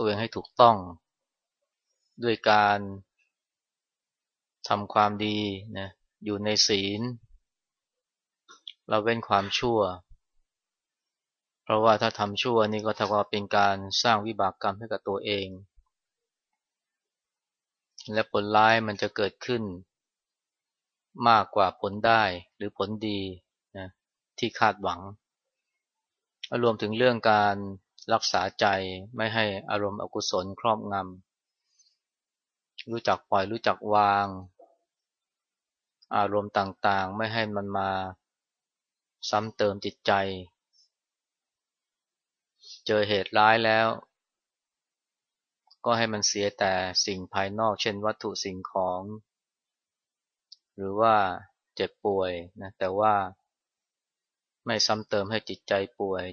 ตัวเองให้ถูกต้อง ด้วยการทำความดีนะอยู่ในศีล เราเว้นความชั่ว เพราะว่าถ้าทำชั่วนี่ก็เท่าเป็นการสร้างวิบากกรรมให้กับตัวเอง และผลร้ายมันจะเกิดขึ้น มากกว่าผลได้หรือผลดีนะที่คาดหวังรวมถึงเรื่องการ รักษาใจไม่ให้อารมณ์อกุศลครอบงำรู้จักปล่อยรู้จักวาง อารมณ์ต่างๆ ไม่ให้มันมาซ้ำเติมจิตใจ เจอเหตุร้ายแล้ว ก็ให้มันเสียแต่สิ่งภายนอก เช่นวัตถุสิ่งของ หรือว่าเจ็บป่วยนะแต่ว่าไม่ซ้ำเติมให้จิตใจป่วย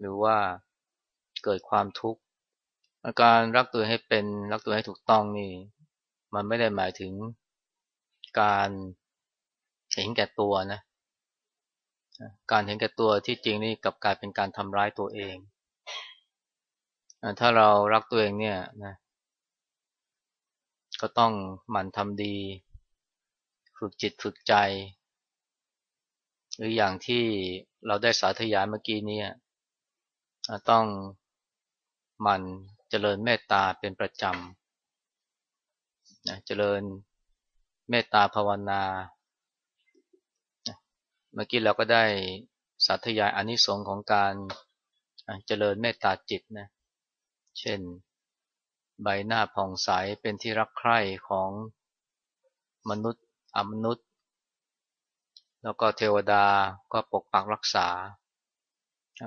หรือว่าเกิดความทุกข์อาการรักตัวให้เป็นรักตัวให้ถูกต้องนี่ มันไม่ได้หมายถึงการเห็นแก่ตัวนะ การเห็นแก่ตัวที่จริงนี่กับกลายเป็นการทำร้ายตัวเอง ถ้าเรารักตัวเองเนี่ยนะก็ต้องหมั่นทำดี ฝึกจิตฝึกใจ หรืออย่างที่เราได้สาธยายเมื่อกี้นี้ ต้องมั่นเจริญเมตตาเป็นประจำนะเจริญเมตตาภาวนา เมื่อกี้เราก็ได้สาธยายอานิสงส์ของการเจริญเมตตาจิตนะ เช่น ใบหน้าผ่องใสเป็นที่รักใคร่ของมนุษย์อมนุษย์ แล้วก็เทวดาก็ปกปักรักษา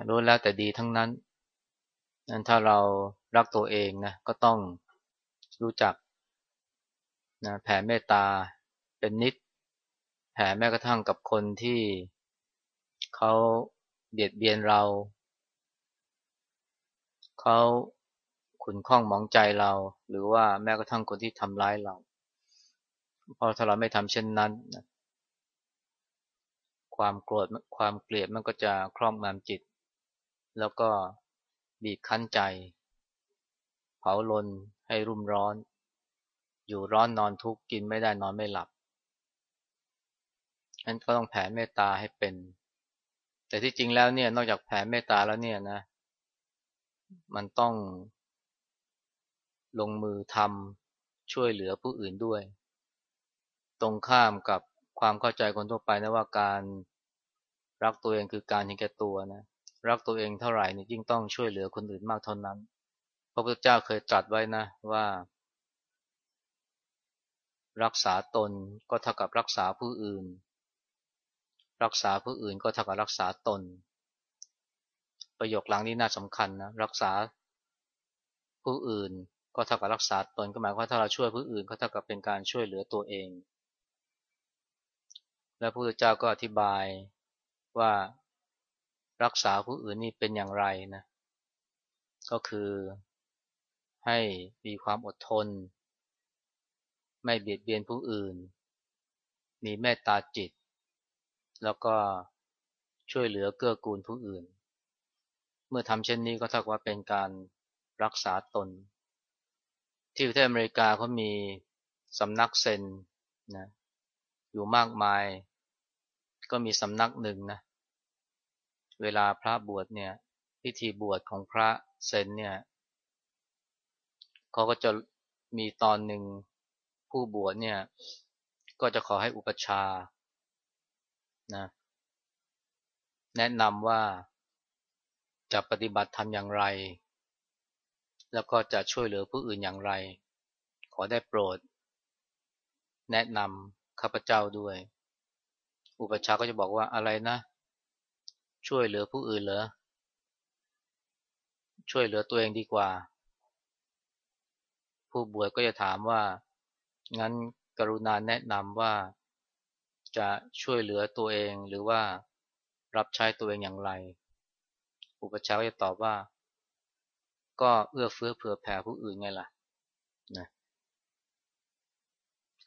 รู้แล้วแต่ดีทั้งนั้นนั้นถ้าเรารักตัวเองนะก็ต้องรู้จักนะแผ่เมตตาเป็นนิด แผ่แม้กระทั่งกับคนที่เขาเบียดเบียนเรา เขาขุนข้องหมองใจเรา หรือว่าแม้กระทั่งคนที่ทำร้ายเรา เพราะถ้าเราไม่ทำเช่นนั้นนะความโกรธความเกลียดมันก็จะครอบงำจิต แล้วก็บีบคั้นใจ เผาลนให้รุ่มร้อน อยู่ร้อนนอนทุกข์กินไม่ได้นอนไม่หลับนั้นก็ต้องแผ่เมตตาให้เป็น แต่ที่จริงแล้วเนี่ยนอกจากแผ่เมตตาแล้วเนี่ยนะ มันต้อง ลงมือทำช่วยเหลือผู้อื่นด้วย ตรงข้ามกับความเข้าใจคนทั่วไปนะว่าการรักตัวเองคือการเห็นแก่ตัวนะ รักตัวเองเท่าไหร่นี่ยิ่งต้องช่วยเหลือคนอื่นมากเท่านั้น พระพุทธเจ้าเคยตรัสไว้นะว่า รักษาตนก็เท่ากับรักษาผู้อื่น รักษาผู้อื่นก็เท่ากับรักษาตน ประโยคหลังนี้น่าสำคัญนะรักษาผู้อื่นก็เท่ากับรักษาตนก็หมายความว่าถ้าเราช่วยผู้อื่นก็เท่ากับเป็นการช่วยเหลือตัวเอง และพระพุทธเจ้าก็อธิบายว่า รักษาผู้อื่นนี่เป็นอย่างไรนะ ก็คือให้มีความอดทน ไม่เบียดเบียนผู้อื่น มีเมตตาจิต แล้วก็ช่วยเหลือเกื้อกูลผู้อื่น เมื่อทำเช่นนี้ก็เท่ากับว่าเป็นการรักษาตน ที่ประเทศอเมริกาเขามีสำนักเซนนะอยู่มากมาย ก็มีสำนักหนึ่งนะ เวลาพระบวชเนี่ย พิธีบวชของพระเซนเนี่ยเขาก็จะมีตอนหนึ่งผู้บวชเนี่ย ก็จะขอให้อุปชานะแนะนำว่าจะปฏิบัติทำอย่างไร แล้วก็จะช่วยเหลือผู้อื่นอย่างไร ขอได้โปรด แนะนำข้าพเจ้าด้วย อุปชาก็จะบอกว่าอะไรนะ ช่วยเหลือผู้อื่นเหรอ ช่วยเหลือตัวเองดีกว่า ผู้บวชก็จะถามว่า งั้นกรุณาแนะนำว่าจะช่วยเหลือตัวเองหรือว่ารับใช้ตัวเองอย่างไร อุปชาก็จะตอบว่า ก็เอื้อเฟื้อเผื่อแผ่ผู้อื่นไงล่ะนะ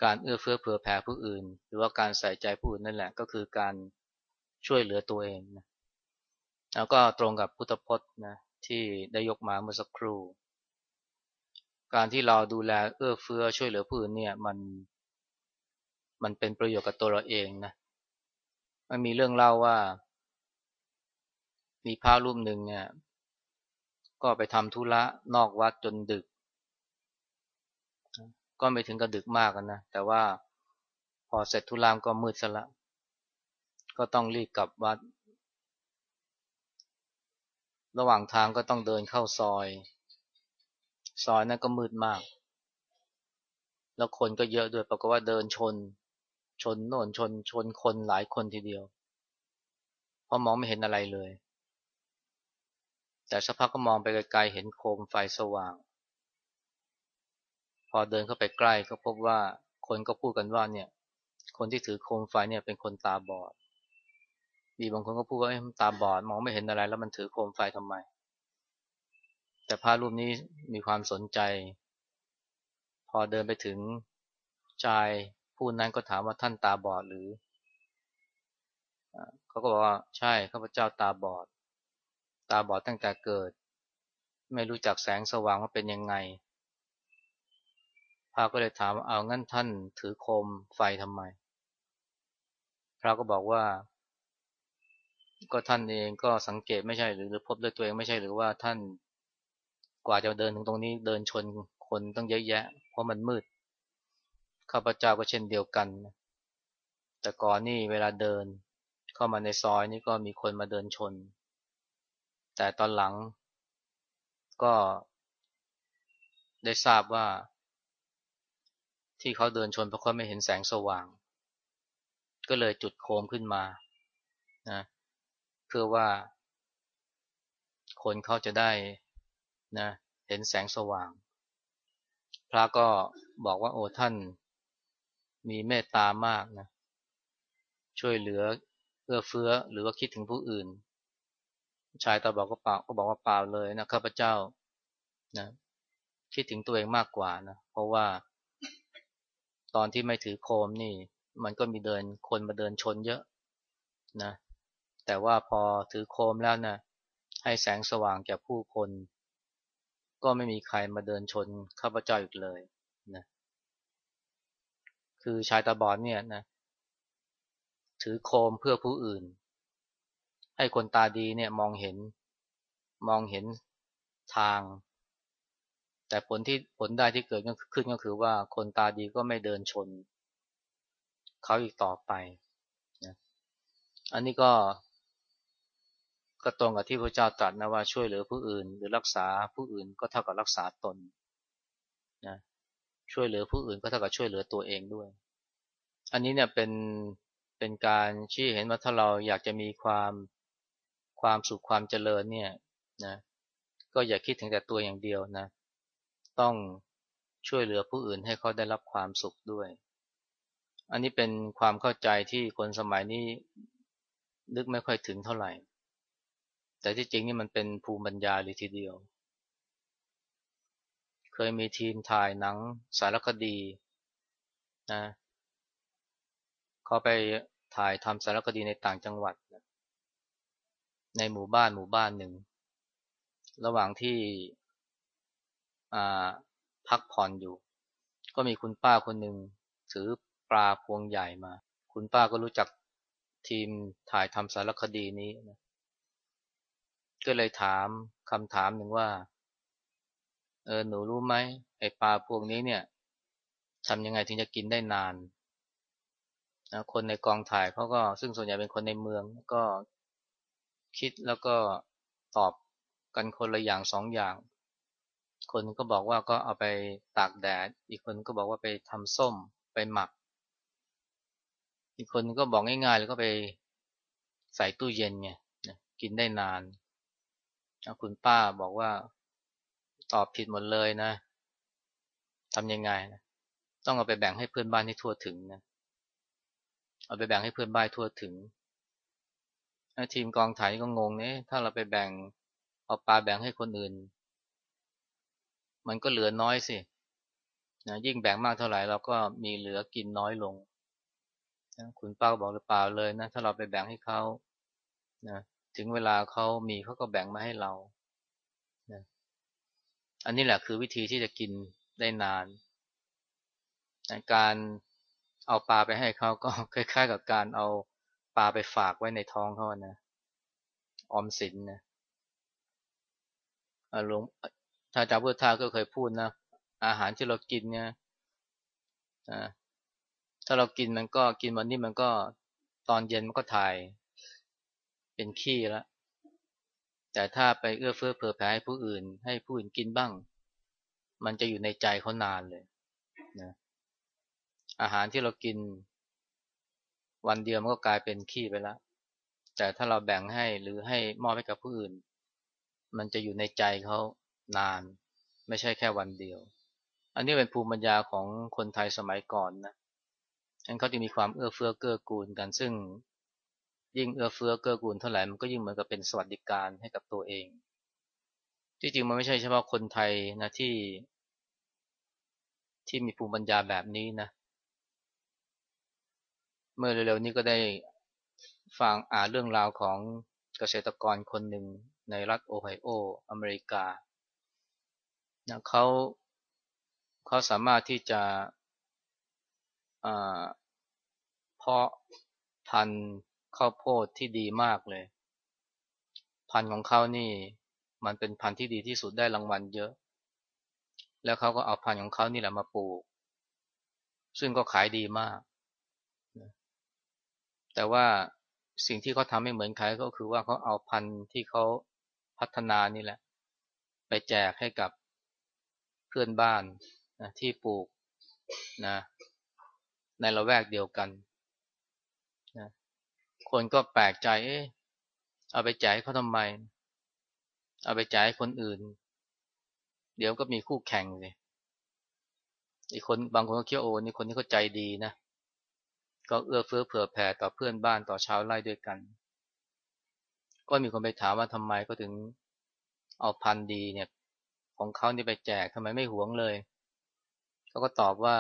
การเอื้อเฟื้อเผื่อแผ่ผู้อื่น หรือว่าการใส่ใจผู้อื่นนั่นแหละก็คือการช่วยเหลือตัวเองนะ แล้วก็ตรงกับพุทธพจน์นะที่ได้ยกมาเมื่อสักครู่ การที่เราดูแลเอื้อเฟื้อช่วยเหลือผู้อื่นเนี่ยมันมันเป็นประโยชน์กับตัวเราเองนะมันมีเรื่องเล่าว่า มีพระรูปหนึ่งเนี่ย ก็ไปทำธุระนอกวัดจนดึก ก็ไม่ถึงกับดึกมากนะ แต่ว่าพอเสร็จธุระก็มืดซะละ ก็ต้องรีบกลับวัด ระหว่างทางก็ต้องเดินเข้าซอย ซอยนั้นก็มืดมาก แล้วคนก็เยอะด้วยปรากฏว่าเดินชน ชนโน่นชนชนคนหลายคนทีเดียว เพราะมองไม่เห็นอะไรเลย แต่สักพักก็มองไปไกลๆเห็นโคมไฟสว่าง พอเดินเข้าไปใกล้ก็พบว่าคนก็พูดกันว่าเนี่ย คนที่ถือโคมไฟเนี่ยเป็นคนตาบอด มีบางคนก็พูดว่าตาบอดมองไม่เห็นอะไร แล้วมันถือโคมไฟทำไม แต่พระรูปนี้มีความสนใจ พอเดินไปถึงชายผู้นั้นก็ถามว่าท่านตาบอดหรือเขาก็บอกว่าใช่ข้าพเจ้าตาบอด ตาบอดตั้งแต่เกิด ไม่รู้จักแสงสว่างว่าเป็นยังไงพระก็เลยถามเอางั้นท่านถือโคมไฟทำไม พระก็บอกว่า ก็ท่านเองก็สังเกตไม่ใช่หรือหรือพบด้วยตัวเองไม่ใช่หรือว่าท่านกว่าจะเดินถึงตรงนี้เดินชนคนต้องเยอะแยะ เพราะมันมืดข้าพเจ้าก็เช่นเดียวกัน แต่ก่อนนี่เวลาเดินเข้ามาในซอยนี่ก็มีคนมาเดินชน แต่ตอนหลังก็ได้ทราบว่า ที่เขาเดินชนเพราะเขาไม่เห็นแสงสว่าง ก็เลยจุดโคมขึ้นมานะ เพื่อว่า คนเขาจะได้นะเห็นแสงสว่าง พระก็บอกว่าโอ้ท่านมีเมตตามากนะ ช่วยเหลือเอื้อเฟื้อหรือว่าคิดถึงผู้อื่น ชายตาบอกก็เปล่าก็บอกว่าเปล่าเลยนะข้าพเจ้านะคิดถึงตัวเองมากกว่านะ เพราะว่า ตอนที่ไม่ถือโคมนี่ มันก็มีเดินคนมาเดินชนเยอะนะ แต่ว่าพอถือโคมแล้วนะให้แสงสว่างแก่ผู้คน ก็ไม่มีใครมาเดินชนข้าพเจ้าอีกเลยนะคือชายตาบอดเนี่ยนะถือโคมเพื่อผู้อื่น ให้คนตาดีเนี่ยมองเห็นมองเห็นทาง แต่ผลที่ผลได้ที่เกิดขึ้นก็คือว่าคนตาดีก็ไม่เดินชน เขาอีกต่อไปนะอันนี้ก็ ก็ตรงกับที่พระเจ้าตรัสนะว่าช่วยเหลือผู้อื่น หรือรักษาผู้อื่นก็เท่ากับรักษาตนนะช่วยเหลือผู้อื่นก็เท่ากับช่วยเหลือตัวเองด้วย อันนี้เนี่ยเป็นเป็นการชี้เห็นว่าถ้าเราอยากจะมีความความสุขความเจริญเนี่ยนะก็อย่าคิดถึงแต่ตัวอย่างเดียวนะ ต้องช่วยเหลือผู้อื่นให้เขาได้รับความสุขด้วย อันนี้เป็นความเข้าใจที่คนสมัยนี้นึกไม่ค่อยถึงเท่าไหร่ แต่ที่จริงนี่มันเป็นภูมิปัญญาเลยทีเดียว เคยมีทีมถ่ายหนังสารคดีนะเขาไปถ่ายทำสารคดีในต่างจังหวัด ในหมู่บ้านหมู่บ้านหนึ่ง ระหว่างที่พักผ่อนอยู่ ก็มีคุณป้าคนหนึ่งถือปลาพวงใหญ่มา คุณป้าก็รู้จักทีมถ่ายทำสารคดีนี้นะ ก็เลยถามคำถามหนึ่งว่า เออหนูรู้ไหมไอปลาพวงนี้เนี่ยทำยังไงถึงจะกินได้นานนะคนในกองถ่ายเขาก็ซึ่งส่วนใหญ่เป็นคนในเมืองก็คิดแล้วก็ตอบกันคนละอย่างสองอย่าง คนก็บอกว่าก็เอาไปตากแดด อีกคนก็บอกว่าไปทำส้มไปหมัก อีกคนก็บอกง่ายๆแล้วก็ไปใส่ตู้เย็นไงกินได้นาน คุณป้าบอกว่าตอบผิดหมดเลยนะทำยังไงนะต้องเอาไปแบ่งให้เพื่อนบ้านให้ทั่วถึงนะเอาไปแบ่งให้เพื่อนบ้านทั่วถึงทีมกองถ่ายก็งงเนี่ยถ้าเราไปแบ่งเอาปลาแบ่งให้คนอื่น มันก็เหลือน้อยสินะยิ่งแบ่งมากเท่าไหร่เราก็มีเหลือกินน้อยลงนะคุณป้าบอกหรือเปล่าเลยนะถ้าเราไปแบ่งให้เขานะ ถึงเวลาเขามีเขาก็แบ่งมาให้เรานะอันนี้แหละคือวิธีที่จะกินได้นาน การเอาปลาไปให้เขาก็คล้ายๆ กับการเอาปลาไปฝากไว้ในท้องเขานะออมสินนะหลวงถ้าจาพุทธาก็เคยพูดนะ อาหารที่เรากินเนี่ยถ้าเรากินมันก็กินวันนี้มันก็ตอนเย็นมันก็ถ่าย เป็นขี้แล้วแต่ถ้าไปเอื้อเฟื้อเผื่อแผ่ให้ผู้อื่น ให้ผู้อื่นกินบ้าง มันจะอยู่ในใจเขานานเลยนะอาหารที่เรากิน วันเดียวมันก็กลายเป็นขี้ไปแล้วแต่ถ้าเราแบ่งให้หรือให้มอบให้กับผู้อื่น มันจะอยู่ในใจเขานาน ไม่ใช่แค่วันเดียว อันนี้เป็นภูมิปัญญาของคนไทยสมัยก่อนนะฉันเขาจะมีความเอื้อเฟื้อเกื้อกูลกันซึ่ง ยิ่งเอื้อเฟื้อเกื้อกูลเท่าไหร่มันก็ยิ่งเหมือนกับเป็นสวัสดิการให้กับตัวเอง ที่จริงมันไม่ใช่เฉพาะคนไทยนะที่ ที่มีภูมิปัญญาแบบนี้นะ เมื่อเร็วๆนี้ก็ได้ฟังอ่านเรื่องราวของเกษตรกรคนหนึ่งในรัฐโอไฮโอ อเมริกานะเขาเขาสามารถที่จะเพาะพันธุ์ ข้าวโพดที่ดีมากเลย พันธุ์ของเขานี่ มันเป็นพันธุ์ที่ดีที่สุดได้รางวัลเยอะ แล้วเขาก็เอาพันธุ์ของเขานี่แหละมาปลูก ซึ่งก็ขายดีมาก แต่ว่าสิ่งที่เขาทำไม่เหมือนใครก็คือว่าเขาเอาพันธุ์ที่เขาพัฒนานี่แหละ ไปแจกให้กับเพื่อนบ้านนะที่ปลูกนะในละแวกเดียวกัน คนก็แปลกใจเอ๊ะเอาไปแจกเขาทำไม เอาไปแจกคนอื่น เดี๋ยวก็มีคู่แข่งเลยอีกคนบางคนก็เคี่ยวโอนี่คนนี้เขาใจดีนะ ก็เอื้อเฟื้อเผื่อแผ่ต่อเพื่อนบ้านต่อชาวไร่ด้วยกัน ก็มีคนไปถามว่าทำไมก็ถึงเอาพันดีเนี่ย ของเขานี่ไปแจกทำไมไม่หวงเลยเขาก็ตอบว่า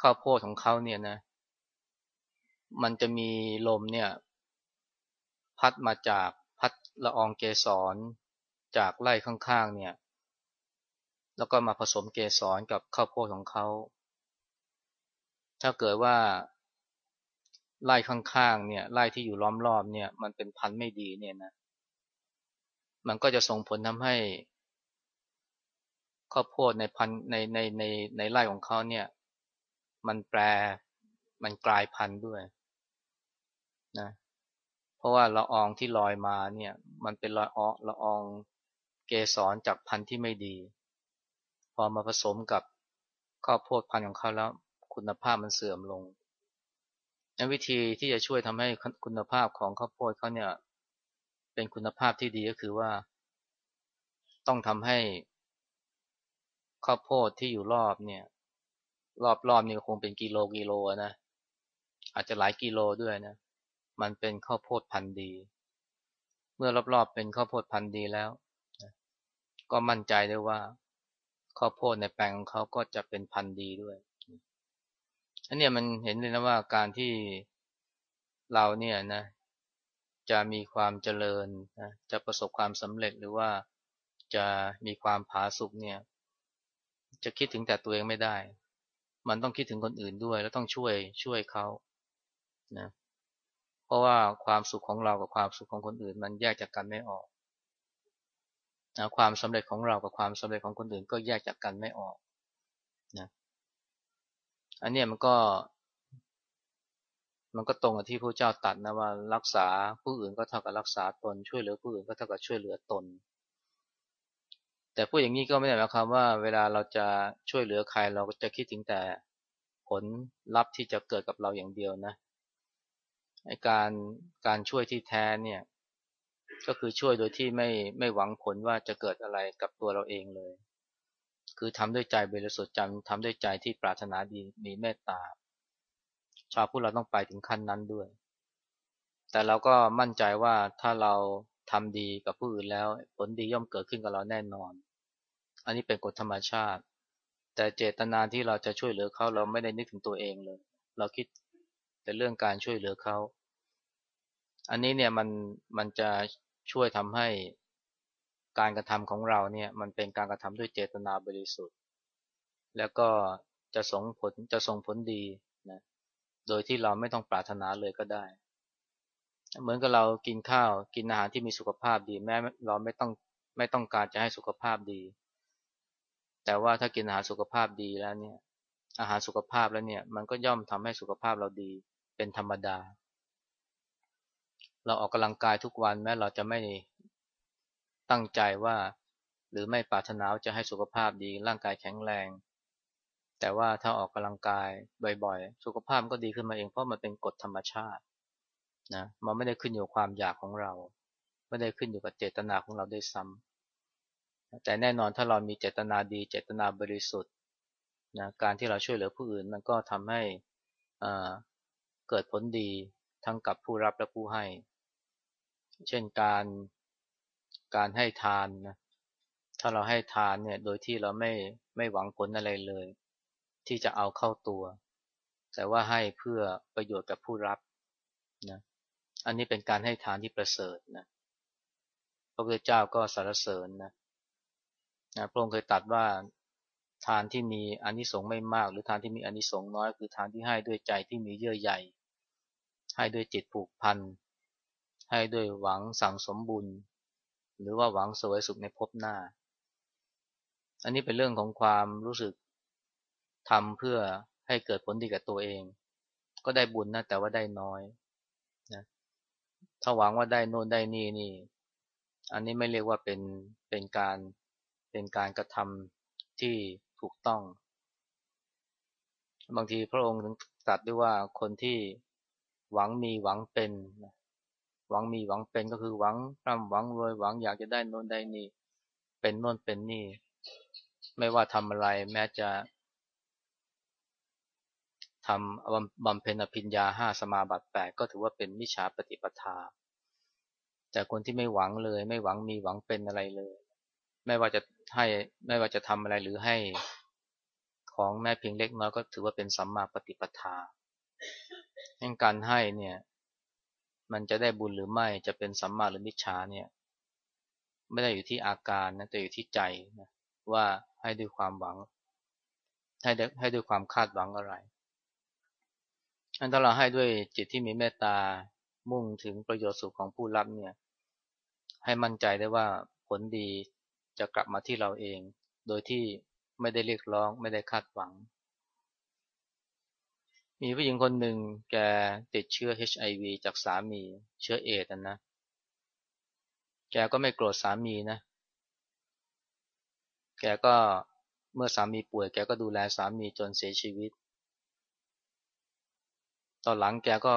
ข้าวโพดของเขาเนี่ยนะ มันจะมีลมเนี่ย พัดมาจากพัดละอองเกสรจากไร่ข้างๆเนี่ย แล้วก็มาผสมเกสรกับข้าวโพดของเขา ถ้าเกิดว่าไร่ข้างๆเนี่ยไร่ที่อยู่ล้อมรอบเนี่ย มันเป็นพันธุ์ไม่ดีเนี่ยนะ มันก็จะส่งผลทำให้ข้าวโพดในพันในในในในไร่ของเขาเนี่ย มันแปรมันกลายพันธุ์ด้วย นะเพราะว่าละอองที่ลอยมาเนี่ย มันเป็นละอองละอองเกสรจากพันธุ์ที่ไม่ดี พอมาผสมกับข้าวโพดพันธุ์ของเขาแล้ว คุณภาพมันเสื่อมลงวิธีที่จะช่วยทำให้คุณภาพของข้าวโพดเขาเนี่ย เป็นคุณภาพที่ดีก็คือว่า ต้องทำให้ข้าวโพดที่อยู่รอบเนี่ย รอบๆนี่คงเป็นกิโลกิโลนะอาจจะหลายกิโลด้วยนะ มันเป็นข้าวโพดพันธุ์ดี เมื่อรอบๆเป็นข้าวโพดพันธุ์ดีแล้วก็มั่นใจได้ว่าข้าวโพดในแปลงของเขาก็จะเป็นพันธุ์ดีด้วยอันนี้มันเห็นเลยนะว่าการที่เราเนี่ยนะ จะมีความเจริญนะจะประสบความสำเร็จหรือว่าจะมีความผาสุกเนี่ย จะคิดถึงแต่ตัวเองไม่ได้ มันต้องคิดถึงคนอื่นด้วย แล้วต้องช่วยช่วยเขานะ เพราะว่าความสุขของเรากับความสุขของคนอื่น มันแยกจากกันไม่ออกนะความสำเร็จของเรากับความสำเร็จของคนอื่นก็แยกจากกันไม่ออกนะอันนี้มันก็ มันก็ตรงกับที่พระเจ้าตัดนะว่ารักษาผู้อื่นก็เท่ากับรักษาตนช่วยเหลือผู้อื่นก็เท่ากับช่วยเหลือตน แต่พูดอย่างนี้ก็ไม่ได้หมายความว่า เวลาเราจะช่วยเหลือใครเราก็จะคิดถึงแต่ผลลัพธ์ที่จะเกิดกับเราอย่างเดียวนะ การการช่วยที่แท้เนี่ย ก็คือช่วยโดยที่ไม่ไม่หวังผลว่าจะเกิดอะไรกับตัวเราเองเลย คือทำด้วยใจบริสุทธิ์จำทำด้วยใจที่ปรารถนาดีมีเมตตา ชาวพุทธเราต้องไปถึงขั้นนั้นด้วย แต่เราก็มั่นใจว่าถ้าเราทำดีกับผู้อื่นแล้ว ผลดีย่อมเกิดขึ้นกับเราแน่นอน อันนี้เป็นกฎธรรมชาติ แต่เจตนาที่เราจะช่วยเหลือเขาเราไม่ได้นึกถึงตัวเองเลย เราคิดแต่เรื่องการช่วยเหลือเขา อันนี้เนี่ยมันมันจะช่วยทำให้การกระทำของเราเนี่ยมันเป็นการกระทำด้วยเจตนาบริสุทธิ์ แล้วก็จะส่งผลจะส่งผลดีนะโดยที่เราไม่ต้องปรารถนาเลยก็ได้ เหมือนกับเรากินข้าวกินอาหารที่มีสุขภาพดีแม้เราไม่ต้องไม่ต้องการจะให้สุขภาพดี แต่ว่าถ้ากินอาหารสุขภาพดีแล้วเนี่ยอาหารสุขภาพแล้วเนี่ยมันก็ย่อมทำให้สุขภาพเราดีเป็นธรรมดา เราออกกำลังกายทุกวันแม้เราจะไม่ตั้งใจว่า หรือไม่ปรารถนาจะให้สุขภาพดีร่างกายแข็งแรง แต่ว่าถ้าออกกำลังกายบ่อยๆ สุขภาพก็ดีขึ้นมาเองเพราะมันเป็นกฎธรรมชาตินะมันไม่ได้ขึ้นอยู่ความอยากของเรา ไม่ได้ขึ้นอยู่กับเจตนาของเราด้วยซ้ำแต่แน่นอนถ้าเรามีเจตนาดีเจตนาบริสุทธิ์นะการที่เราช่วยเหลือผู้อื่นมันก็ทำให้เกิดผลดีทั้งกับผู้รับและผู้ให้ เช่นการการให้ทานนะถ้าเราให้ทานเนี่ยโดยที่เราไม่ไม่หวังผลอะไรเลย ที่จะเอาเข้าตัว แต่ว่าให้เพื่อประโยชน์กับผู้รับนะอันนี้เป็นการให้ทานที่ประเสริฐนะพระพุทธเจ้าก็สรรเสริญนะนะพระองค์เคยตัดว่าทานที่มีอานิสงส์ไม่มาก หรือทานที่มีอานิสงส์น้อย คือทานที่ให้ด้วยใจที่มีเยื่อใยให้ด้วยจิตผูกพัน ให้ด้วยหวังสั่งสมบุญ หรือว่าหวังสวยสุขในภพหน้า อันนี้เป็นเรื่องของความรู้สึกทำเพื่อให้เกิดผลดีกับตัวเอง ก็ได้บุญนะแต่ว่าได้น้อยนะถ้าหวังว่าได้โน่นได้นี่นี่ อันนี้ไม่เรียกว่าเป็นเป็นการเป็นการกระทำที่ถูกต้อง บางทีพระองค์ถึงตรัสด้วยว่าคนที่หวังมีหวังเป็น หวังมีหวังเป็นก็คือหวังร่ำหวังรวยหวังอยากจะได้โน่นได้นี่ เป็นโน่นเป็นนี่ ไม่ว่าทำอะไรแม้จะทำบำเพ็ญอภิญญาห้าสมาบัติแปดก็ถือว่าเป็นมิจฉาปฏิปทา แต่คนที่ไม่หวังเลย ไม่หวังมีหวังเป็นอะไรเลย ไม่ว่าจะให้ไม่ว่าจะทำอะไรหรือให้ของแม้เพียงเล็กน้อยก็ถือว่าเป็นสัมมาปฏิปทาดังการให้เนี่ย มันจะได้บุญหรือไม่จะเป็นสัมมาหรือมิจฉาเนี่ยไม่ได้อยู่ที่อาการนะแต่อยู่ที่ใจนะว่าให้ด้วยความหวัง ให้ให้ด้วยความคาดหวังอะไรอันถ้าเราให้ด้วยจิตที่มีเมตตามุ่งถึงประโยชน์สุขของผู้รับเนี่ย ให้มั่นใจได้ว่าผลดีจะกลับมาที่เราเอง โดยที่ไม่ได้เรียกร้องไม่ได้คาดหวัง มีผู้หญิงคนหนึ่งแกติดเชื้อ HIV จากสามีเชื้อเอดนะ แกก็ไม่โกรธสามีนะ แกก็เมื่อสามีป่วยแกก็ดูแลสามีจนเสียชีวิต ตอนหลังแกก็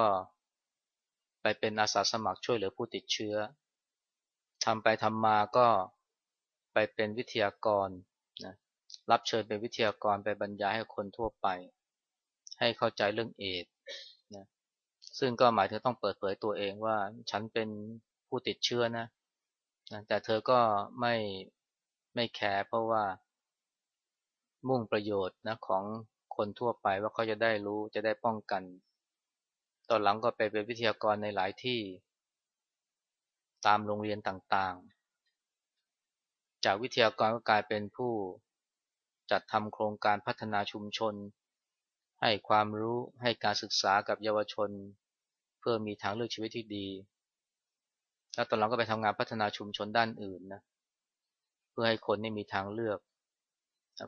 ไปเป็นอาสาสมัครช่วยเหลือผู้ติดเชื้อ ทำไปทำมาก็ไปเป็นวิทยากรนะรับเชิญเป็นวิทยากรไปบรรยายให้คนทั่วไป ให้เข้าใจเรื่องเอดนะซึ่งก็หมายถึงต้องเปิดเผยตัวเองว่าฉันเป็นผู้ติดเชื้อนะนะแต่เธอก็ไม่ไม่แคร์เพราะว่ามุ่งประโยชน์นะของคนทั่วไปว่าเขาจะได้รู้จะได้ป้องกัน ตอนหลังก็ไปเป็นวิทยากรในหลายที่ ตามโรงเรียนต่างๆ จากวิทยากรก็กลายเป็นผู้จัดทำโครงการพัฒนาชุมชน ให้ความรู้ให้การศึกษากับเยาวชน เพื่อมีทางเลือกชีวิตที่ดี แล้วตอนหลังก็ไปทำงานพัฒนาชุมชนด้านอื่นนะเพื่อให้คนนี่มีทางเลือก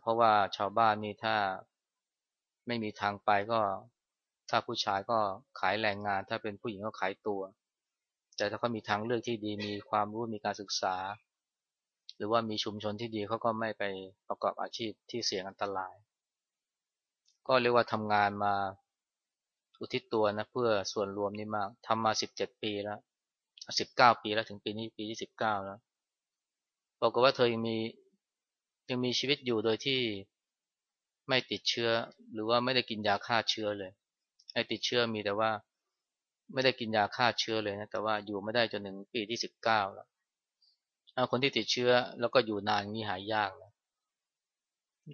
เพราะว่าชาวบ้านนี่ถ้าไม่มีทางไปก็ ถ้าผู้ชายก็ขายแรงงาน ถ้าเป็นผู้หญิงก็ขายตัว แต่ถ้าเขามีทางเลือกที่ดีมีความรู้มีการศึกษา หรือว่ามีชุมชนที่ดีเขาก็ไม่ไปประกอบอาชีพที่เสี่ยงอันตราย ก็เรียกว่าทำงานมาอุทิศตัวนะเพื่อส่วนรวมนี่มากทำมาสิบเจ็ดปีแล้วสิบเก้าปีแล้วถึงปีนี้ปีที่สิบเก้าแล้วบอกว่าเธอยังมียังมีชีวิตอยู่โดยที่ไม่ติดเชื้อ หรือว่าไม่ได้กินยาฆ่าเชื้อเลยไอ้ติดเชื้อมีแต่ว่า ไม่ได้กินยาฆ่าเชื้อเลยนะแต่ว่าอยู่ไม่ได้จนถึงปีที่สิบเก้าแล้วคนที่ติดเชื้อแล้วก็อยู่นานนี้หายยากนะ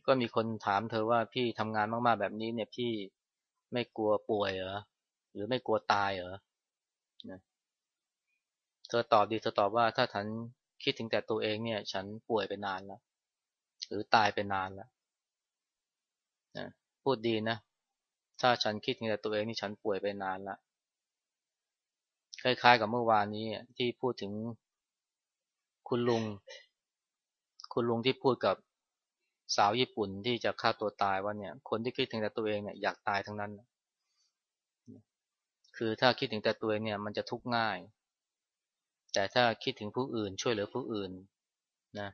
ก็มีคนถามเธอว่าพี่ทำงานมากๆแบบนี้เนี่ยพี่ไม่กลัวป่วยเหรอหรือไม่กลัวตายเหรอนะเธอตอบดีเธอตอบว่าถ้าฉันคิดถึงแต่ตัวเองเนี่ย ฉันป่วยไปนานแล้วหรือตายไปนานแล้วนะพูดดีนะ ถ้าฉันคิดถึงแต่ตัวเองนี่ฉันป่วยไปนานแล้วคล้ายๆกับเมื่อวานนี้ที่พูดถึงคุณลุง คุณลุงที่พูดกับ สาวญี่ปุ่นที่จะฆ่าตัวตายว่าเนี่ย คนที่คิดถึงแต่ตัวเองเนี่ยอยากตายทั้งนั้น คือถ้าคิดถึงแต่ตัวเองเนี่ยมันจะทุกข์ง่าย แต่ถ้าคิดถึงผู้อื่น ช่วยเหลือผู้อื่นนะ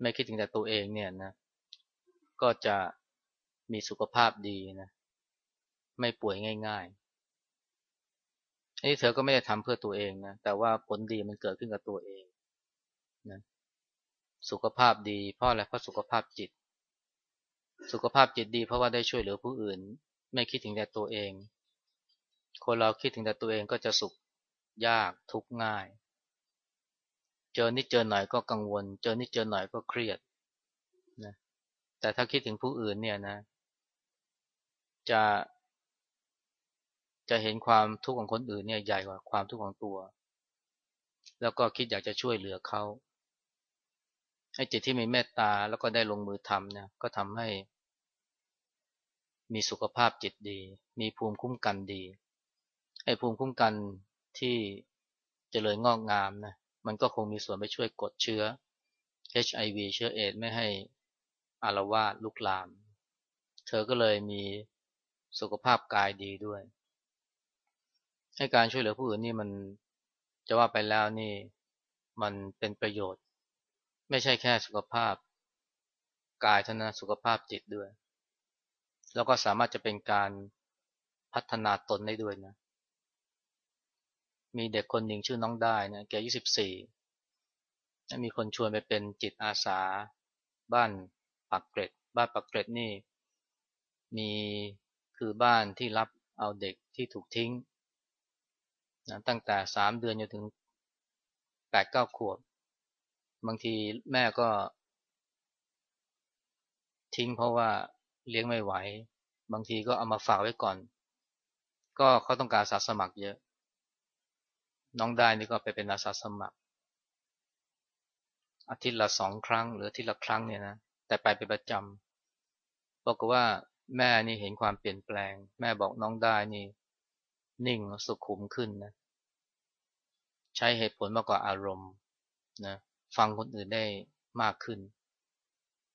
ไม่คิดถึงแต่ตัวเองเนี่ยนะก็จะมีสุขภาพดีนะไม่ป่วยง่ายๆนี่เธอก็ไม่ได้ทำเพื่อตัวเองนะแต่ว่าผลดีมันเกิดขึ้นกับตัวเองนะ สุขภาพดี เพราะอะไรเพราะสุขภาพจิต สุขภาพจิตดีเพราะว่าได้ช่วยเหลือผู้อื่น ไม่คิดถึงแต่ตัวเอง คนเราคิดถึงแต่ตัวเองก็จะสุขยากทุกง่าย เจอนิดเจอหน่อยก็กังวล เจอนิดเจอหน่อยก็เครียดนะแต่ถ้าคิดถึงผู้อื่นเนี่ยนะ จะจะเห็นความทุกข์ของคนอื่นเนี่ยใหญ่กว่าความทุกข์ของตัว แล้วก็คิดอยากจะช่วยเหลือเขา ให้จิตที่มีเมตตาแล้วก็ได้ลงมือทำเนี่ยก็ทำให้ มีสุขภาพจิตดี มีภูมิคุ้มกันดีไอ้ภูมิคุ้มกันที่จเจริญงอกงามนะมันก็คงมีส่วนไปช่วยกดเชื้อ HIV เชื้อเอดไม่ให้อารวาสลุกลาม เธอก็เลยมีสุขภาพกายดีด้วย ให้การช่วยเหลือผู้อื่นนี่มันจะว่าไปแล้วนี่ มันเป็นประโยชน์ ไม่ใช่แค่สุขภาพกายเท่านั้นสุขภาพจิตด้วย แล้วก็สามารถจะเป็นการพัฒนาตนได้ด้วยนะ มีเด็กคนหนึ่งชื่อน้องได้นะแกอายุสิบสี่มีคนชวนไปเป็นจิตอาสา บ้านปักเกร็ด บ้านปักเกร็ดนี่ มีคือบ้านที่รับเอาเด็กที่ถูกทิ้งนะตั้งแต่สามเดือนจนถึงแปดเก้าขวบ บางทีแม่ก็ ทิ้งเพราะว่าเลี้ยงไม่ไหว บางทีก็เอามาฝากไว้ก่อน ก็เขาต้องการอาสาสมัครเยอะ น้องได้นี่ก็ไปเป็นอาสาสมัคร อาทิตย์ละสองครั้ง หรืออาทิตย์ละครั้งเนี่ยนะแต่ไปเป็นประจำบอกว่าแม่นี่เห็นความเปลี่ยนแปลง แม่บอกน้องได้นี่ นิ่งสุขุมขึ้นนะ ใช้เหตุผลมากกว่าอารมณ์นะ ฟังคนอื่นได้มากขึ้น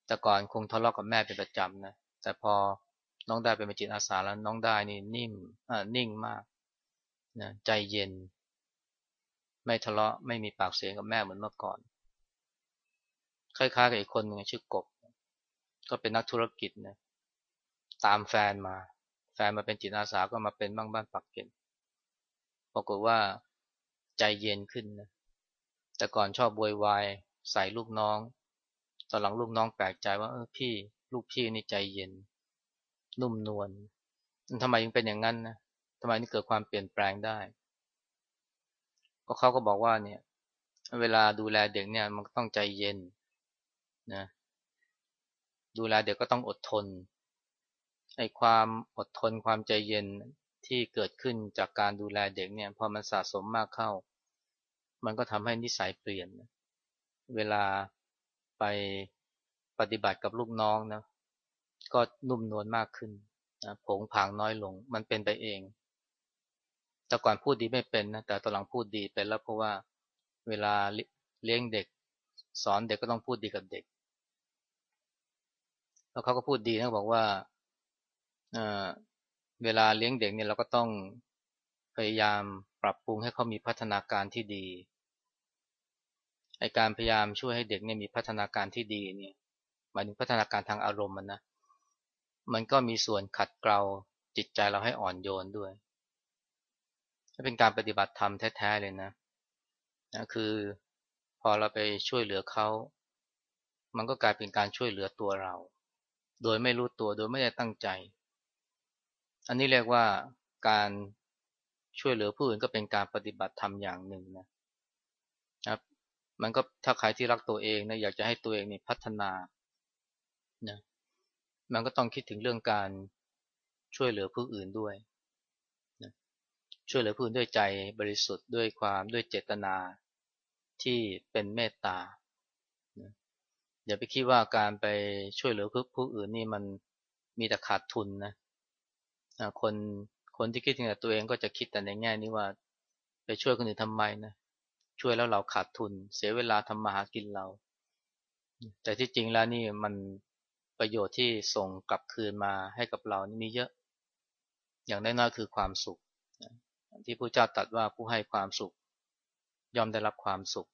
แต่ก่อนคงทะเลาะกับแม่เป็นประจำนะ แต่พอน้องได้เป็นจิตอาสาแล้วน้องได้นี่นิ่มอ่านิ่งมากนะใจเย็น ไม่ทะเลาะไม่มีปากเสียงกับแม่เหมือนเมื่อก่อน คล้ายๆกับอีกคนหนึ่งชื่อกบ ก็เป็นนักธุรกิจนะตามแฟนมา แฟนมาเป็นจิตอาสาก็มาเป็นบ้างบ้านปักเก็ตปรากฏว่าใจเย็นขึ้นนะ แต่ก่อนชอบวยวายใส่ลูกน้อง ตอนหลังลูกน้องแปลกใจว่าเออพี่ลูกพี่นี่ใจเย็น นุ่มนวลทำไมยังเป็นอย่างนั้นนะทำไมนี่เกิดความเปลี่ยนแปลงได้ ก็เขาก็บอกว่าเนี่ย เวลาดูแลเด็กเนี่ยมันต้องใจเย็นนะ ดูแลเด็กก็ต้องอดทนไอ้ความอดทนความใจเย็นที่เกิดขึ้นจากการดูแลเด็กเนี่ยพอมันสะสมมากเข้า มันก็ทำให้นิสัยเปลี่ยน เวลาไปปฏิบัติกับลูกน้องนะ ก็นุ่มนวลมากขึ้นนะผงผางน้อยลง มันเป็นไปเอง แต่ก่อนพูดดีไม่เป็นนะ แต่ตอนหลังพูดดีเป็นแล้วเพราะว่าเวลาเลี้ยงเด็ก สอนเด็กก็ต้องพูดดีกับเด็ก แล้วเขาก็พูดดีนะบอกว่าเเวลาเลี้ยงเด็กเนี่ยเราก็ต้องพยายามปรับปรุงให้เขามีพัฒนาการที่ดี การพยายามช่วยให้เด็กเนี่ยมีพัฒนาการที่ดีเนี่ยหมายถึงพัฒนาการทางอารมณ์มันนะมันก็มีส่วนขัดเกลาจิตใจเราให้อ่อนโยนด้วยเป็นการปฏิบัติธรรมแท้ๆเลยนะนะคือพอเราไปช่วยเหลือเขามันก็กลายเป็นการช่วยเหลือตัวเรา โดยไม่รู้ตัวโดยไม่ได้ตั้งใจ อันนี้เรียกว่าการช่วยเหลือผู้อื่นก็เป็นการปฏิบัติธรรมอย่างหนึ่งนะ มันก็ถ้าใครที่รักตัวเองนะอยากจะให้ตัวเองนี่พัฒนานะมันก็ต้องคิดถึงเรื่องการช่วยเหลือผู้อื่นด้วยนะช่วยเหลือผู้อื่นด้วยใจบริสุทธิ์ด้วยความด้วยเจตนาที่เป็นเมตตาอย่าไปคิดว่าการไปช่วยเหลือผู้อื่นนี่มันมีแต่ขาดทุนนะคนคนที่คิดถึงแต่ตัวเองก็จะคิดแต่ในแง่นี้ว่า ไปช่วยคนอื่นทำไมนะ ช่วยแล้วเราขาดทุน เสียเวลาทำมาหากินเรา แต่ที่จริงแล้วนี่มันประโยชน์ที่ส่งกลับคืนมาให้กับเรานี่มีเยอะ อย่างน้อยๆคือความสุข ที่พระเจ้าตรัสว่าผู้ให้ความสุข ย่อมได้รับความสุข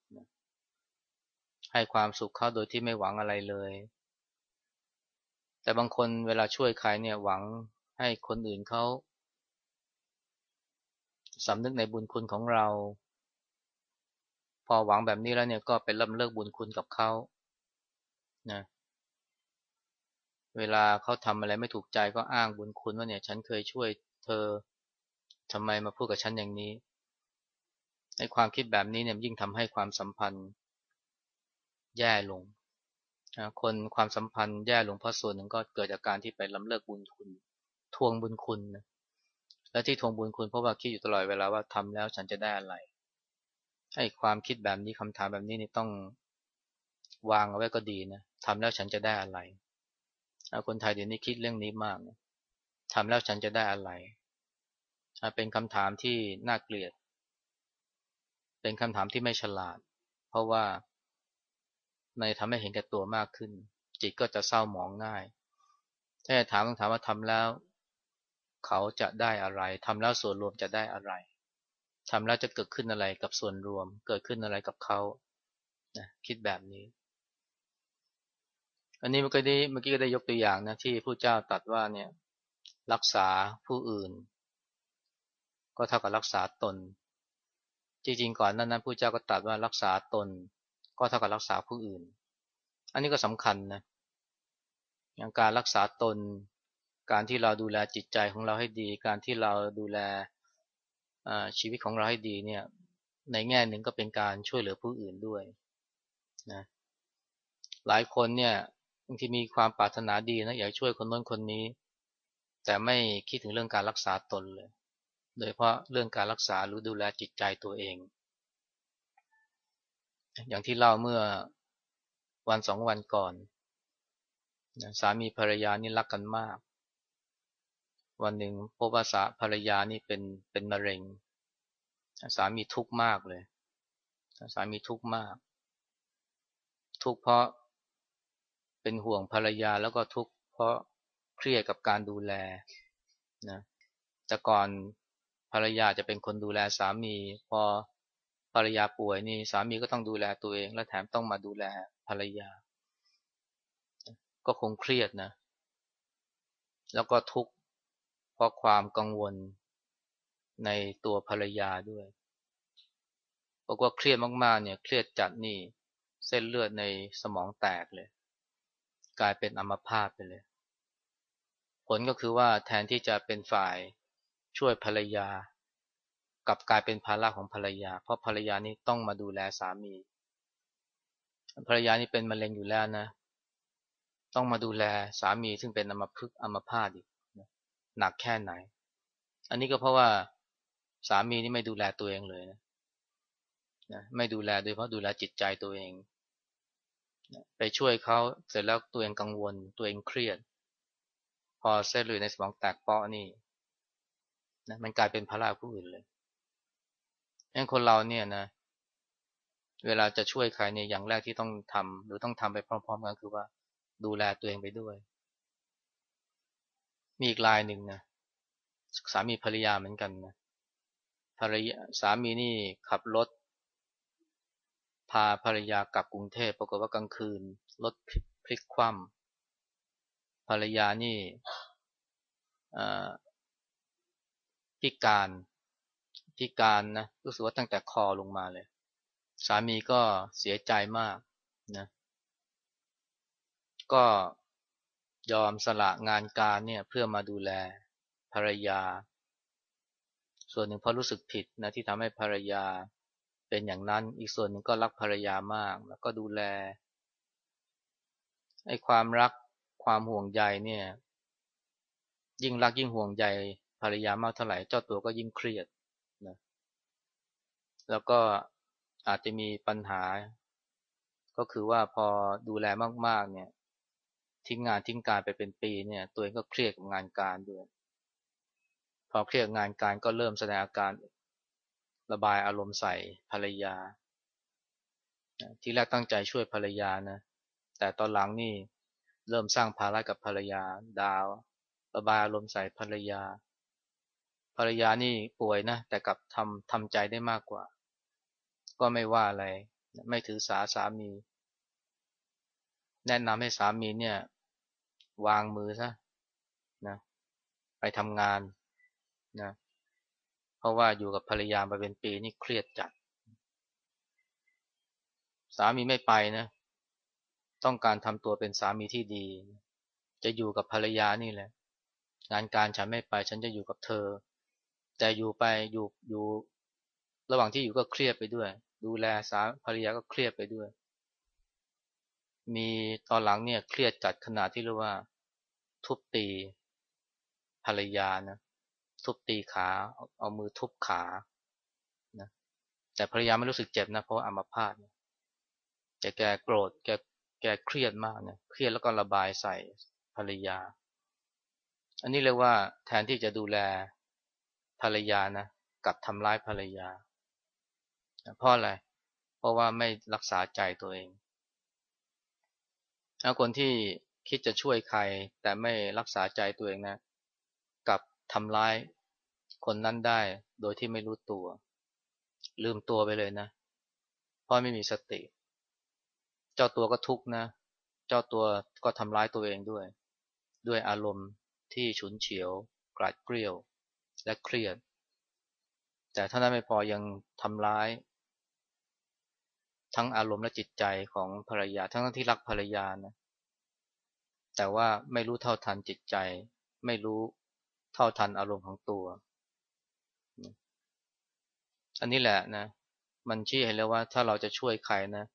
ให้ความสุขเขาโดยที่ไม่หวังอะไรเลย แต่บางคนเวลาช่วยใครเนี่ยหวังให้คนอื่นเขาสำนึกในบุญคุณของเรา อหวังแบบนี้แล้วเนี่ยก็เป็นลำเลิกบุญคุณกับเขานะเวลาเขาทำอะไรไม่ถูกใจก็อ้างบุญคุณว่าเนี่ยฉันเคยช่วยเธอทำไมมาพูดกับฉันอย่างนี้ในความคิดแบบนี้เนี่ยยิ่งทำให้ความสัมพันธ์แย่ลงคนความสัมพันธ์แย่ลงเพราะส่วนหนึ่งก็เกิดจากการที่ไปล้ำเลิกบุญคุณ ทวงบุญคุณนะและที่ทวงบุญคุณเพราะว่าคิดอยู่ตลอดเวลาว่าทำแล้วฉันจะได้อะไร ให้ความคิดแบบนี้คำถามแบบนี้นี่ต้องวางเอาไว้ก็ดีนะทำแล้วฉันจะได้อะไรคนไทยเดี๋ยวนี้คิดเรื่องนี้มากนะทำแล้วฉันจะได้อะไร เป็นคำถามที่น่าเกลียด เป็นคำถามที่ไม่ฉลาด เพราะว่าในทำให้เห็นแก่ตัวมากขึ้น จิตก็จะเศร้าหมองง่าย ถ้าถามต้องถามว่าทำแล้ว เขาจะได้อะไรทำแล้วส่วนรวมจะได้อะไร ทำแล้วจะเกิดขึ้นอะไรกับส่วนรวม เกิดขึ้นอะไรกับเขานะคิดแบบนี้ อันนี้เมื่อกี้เมื่อกี้ก็ได้ยกตัวอย่างนะที่ผู้เจ้าตัดว่าเนี่ยรักษาผู้อื่น ก็เท่ากับรักษาตน จริงๆก่อนนั้นนั้นผู้เจ้าก็ตัดว่ารักษาตน ก็เท่ากับรักษาผู้อื่น อันนี้ก็สำคัญนะอย่างการรักษาตน การที่เราดูแลจิตใจของเราให้ดี การที่เราดูแล ชีวิตของเราให้ดีเนี่ย ในแง่หนึ่งก็เป็นการช่วยเหลือผู้อื่นด้วยนะหลายคนเนี่ยบางทีมีความปรารถนาดีนะอยากช่วยคนน้นคนนี้ แต่ไม่คิดถึงเรื่องการรักษาตนเลย โดยเพราะเรื่องการรักษาหรือดูแลจิตใจตัวเอง อย่างที่เล่าเมื่อวันสองวันก่อนสามีภรรยานี่รักกันมาก วันหนึ่งพบว่าสาภรรยานี่เป็นเป็นมะเร็ง สามีทุกข์มากเลย สามีทุกข์มาก ทุกข์เพราะเป็นห่วงภรรยาแล้วก็ทุกข์เพราะเครียดกับการดูแลนะแต่ก่อนภรรยาจะเป็นคนดูแลสามี พอภรรยาป่วยนี่สามีก็ต้องดูแลตัวเอง และแถมต้องมาดูแลภรรยา ก็คงเครียดนะ แล้วก็ทุกข์ ราะความกังวลในตัวภรรยาด้วยบอกว่าเครียดมากๆเนี่ยเครียดจัดนี่เส้นเลือดในสมองแตกเลย กลายเป็นอัมพาตไปเลย ผลก็คือว่าแทนที่จะเป็นฝ่ายช่วยภรรยา กลับกลายเป็นภาระของภรรยา เพราะภรรยานี่ต้องมาดูแลสามี ภรรยานี่เป็นมะเร็งอยู่แล้วนะ ต้องมาดูแลสามีซึ่งเป็นอัมพฤกษ์อัมพาตอีก หนักแค่ไหน อันนี้ก็เพราะว่าสามีนี่ไม่ดูแลตัวเองเลยนะนะไม่ดูแลโดยเพราะดูแลจิตใจตัวเองไปช่วยเขาเสร็จแล้วตัวเองกังวล ตัวเองเครียด พอเส้นเลือดในสมองแตกเปาะนี่นะมันกลายเป็นภาระผู้อื่นเลยงั้นคนเราเนี่ยนะ เวลาจะช่วยใครเนี่ยอย่างแรกที่ต้องทำหรือต้องทำไปพร้อม ๆ กันคือว่าดูแลตัวเองไปด้วย มีอีกลายหนึ่งนะสามีภรรยาเหมือนกันนะภรรยาสามีนี่ขับรถ พาภรรยากลับกรุงเทพปรากฏว่ากลางคืนรถพลิกคว่ำภรรยานี่พิการพิการนะรู้สึกว่าตั้งแต่คอลงมาเลย สามีก็เสียใจมากนะก็ ยอมสละงานการเนี่ยเพื่อมาดูแลภรรยา ส่วนหนึ่งเพราะรู้สึกผิดนะที่ทำให้ภรรยาเป็นอย่างนั้น อีกส่วนหนึ่งก็รักภรรยามาก แล้วก็ดูแลไอ้ความรักความห่วงใยเนี่ย ยิ่งรักยิ่งห่วงใยภรรยามากเท่าไหร่เจ้าตัวก็ยิ่งเครียดนะแล้วก็อาจจะมีปัญหา ก็คือว่าพอดูแลมากๆเนี่ย ทิ้งงานทิ้งการไปเป็นปีเนี่ยตัวเองก็เครียดกับงานการด้วย พอเครียดงานการก็เริ่มแสดงอาการระบายอารมณ์ใส่ภรรยา ที่แรกตั้งใจช่วยภรรยานะ แต่ตอนหลังนี่เริ่มสร้างภาระกับภรรยาดาว ระบายอารมณ์ใส่ภรรยา ภรรยานี่ป่วยนะ แต่กลับทำทำใจได้มากกว่า ก็ไม่ว่าอะไร ไม่ถือสาสามี แนะนำให้สามีเนี่ย วางมือซะนะไปทำงานนะเพราะว่าอยู่กับภรรยามาเป็นปีนี่เครียดจัด สามีไม่ไปนะ ต้องการทำตัวเป็นสามีที่ดี จะอยู่กับภรรยานี่แหละ งานการฉันไม่ไปฉันจะอยู่กับเธอ แต่อยู่ไปอยู่อยู่ ระหว่างที่อยู่ก็เครียดไปด้วย ดูแลสาภรรยาก็เครียดไปด้วย มีตอนหลังเนี่ยเครียดจัดขนาดที่เรียกว่า ทุบตีภรรยานะทุบตีขาเอามือทุบขานะแต่ภรรยาไม่รู้สึกเจ็บนะเพราะอัมพาตแต่แกโกรธแกแกเครียดมากเนี่ยเครียดแล้วก็ระบายใส่ภรรยา อันนี้เรียกว่าแทนที่จะดูแลภรรยานะกับทำร้ายภรรยา เพราะอะไร เพราะว่าไม่รักษาใจตัวเอง ถ้าคนที่คิดจะช่วยใคร แต่ไม่รักษาใจตัวเองนะกับทำร้ายคนนั้นได้โดยที่ไม่รู้ตัว ลืมตัวไปเลยนะ เพราะไม่มีสติ เจ้าตัวก็ทุกข์นะ เจ้าตัวก็ทำร้ายตัวเองด้วย ด้วยอารมณ์ที่ฉุนเฉียว กราดเกลียวและเครียด แต่ถ้านั้นไม่พอยังทำร้าย ทั้งอารมณ์และจิตใจของภรรยา ทั้งที่รักภรรยานะแต่ว่าไม่รู้เท่าทันจิตใจ ไม่รู้เท่าทันอารมณ์ของตัว อันนี้แหละนะ มันชี้ให้แล้วว่าถ้าเราจะช่วยใครนะ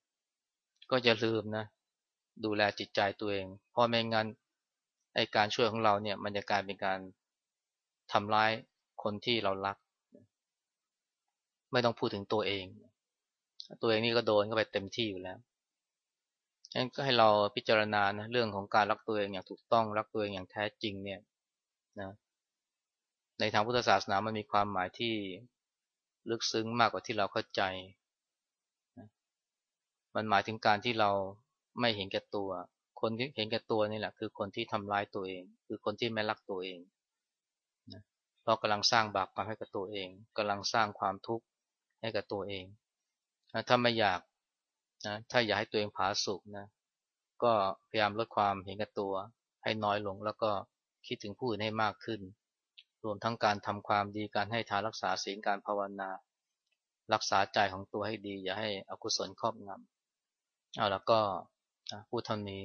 ก็จะลืมนะ ดูแลจิตใจตัวเอง เพราะไม่งั้นไอการช่วยของเราเนี่ยมันจะกลายเป็นการทำร้ายคนที่เรารัก ไม่ต้องพูดถึงตัวเอง ตัวเองนี่ก็โดนเข้าไปเต็มที่อยู่แล้วงั้นก็ให้เราพิจารณานะเรื่องของการรักตัวเองอย่างถูกต้องรักตัวเองอย่างแท้จริงเนี่ยนะในทางพุทธศาสนามันมีความหมายที่ลึกซึ้งมากกว่าที่เราเข้าใจนะมันหมายถึงการที่เราไม่เห็นแก่ตัว คนที่เห็นแก่ตัวนี่แหละ คือคนที่ทำร้ายตัวเอง คือคนที่ไม่รักตัวเองนะเพราะกำลังสร้างบาปกรรมให้กับตัวเองกำลังสร้างความทุกข์ให้กับตัวเอง ถ้าไม่อยากนะถ้าอยากให้ตัวเองผาสุกนะก็พยายามลดความเห็นแก่ตัว ให้น้อยลงแล้วก็คิดถึงผู้อื่นให้มากขึ้น รวมทั้งการทำความดีการให้ทานรักษาศีลการภาวนา รักษาใจของตัวให้ดี อย่าให้อกุศลครอบงำเอาแล้วก็พูดเท่านี้